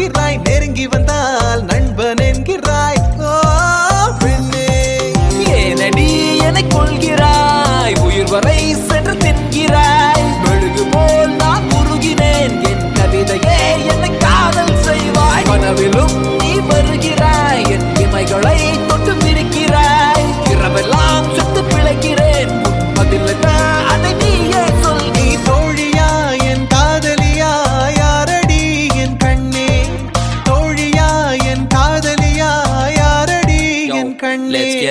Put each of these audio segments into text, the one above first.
நெருங்கி வந்தாய் நெருங்கி வந்தாய்.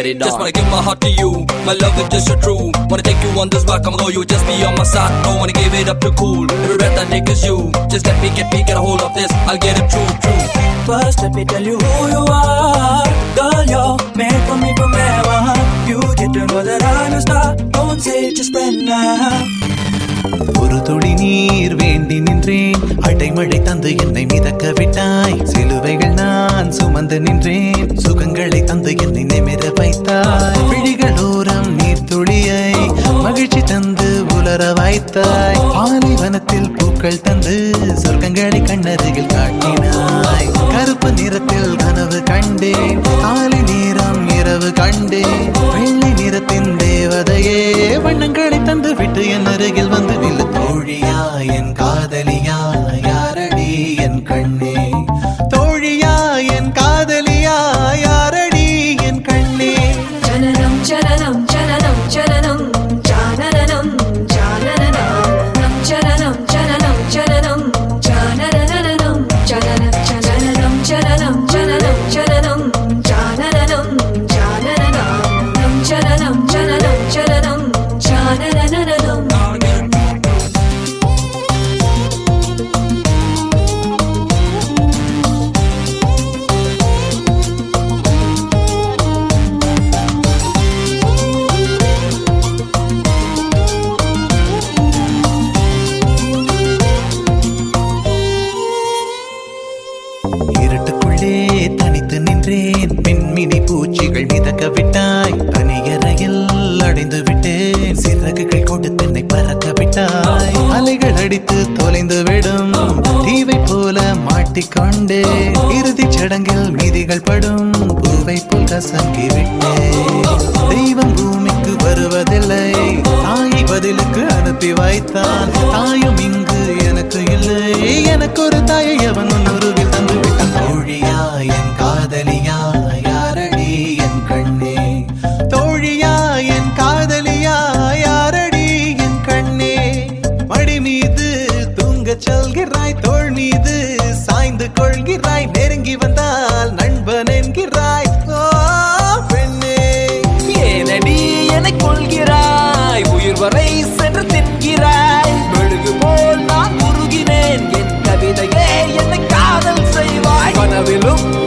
it. Just wanna give my heart to you, my love is just so true. Wanna take you on this walk, I'm you just be on my side. Don't wanna give it up to cool. Every breath I take is you. Just let me get me, get a hold of this, I'll get it true, true. First, let me tell you who you are. Girl, you're made for me from. You get to know that I'm a star. Don't say it, just friend now. ஒரு துளி நீர் வேண்டி நின்றேன். அடைமழை தந்து என்னை மிதக்க விட்டாய். சிலுவைகள் நான் சுமந்து நின்றேன். சுகங்களை தந்து என்னை நிமிர வைத்தாய். விழிகளோரம் நீர் துளியை மகிழ்ச்சி தந்து உலர வைத்தாய். பாலைவனத்தில் பூக்கள் தந்து சொர்க்கங்களை கண்ணருகில் காட்டினாய். கருப்பு நிறத்தில் கனவு கண்டேன். காலை நேரம் இரவு கண்டேன். வெள்ளை நிறத்தின் தேவதையே வண்ணங்களை தந்து விட்டு என் அருகில் மிதக்க விட்டாய் தனியறையில் அடைந்து விட்டேன் சிறகுகள் கொண்டு தென்னை பறக்க விட்டாய் அலைகள் அடித்து தொலைந்து விடும் தீவை போல மாட்டிக்கொண்டே இறுதி சடங்கில் மீதிகள் படும். பூவை போல் கசங்கி விட்டேன் தெய்வம் பூமிக்கு வருவதில்லை. தாயை பதிலுக்கு அனுப்பி வைத்தான். தாயும் இங்கு எனக்கு இல்லை. எனக்கு ஒரு தாயை அவன் நெருங்க செல்கிறாய் தோல் மீது சாய்ந்து கொள்கிறாய். நெருங்கி வந்தால் நண்பன் என்கிறாய். பெண்ணே ஏனடி கொள்கிறாய் உயிர் வரை சென்று தின்கிறாய். மெழுகு போல் நான் உருகினேன். என் கவிதையே என்னை காதல் செய்வாய். கனவிலும்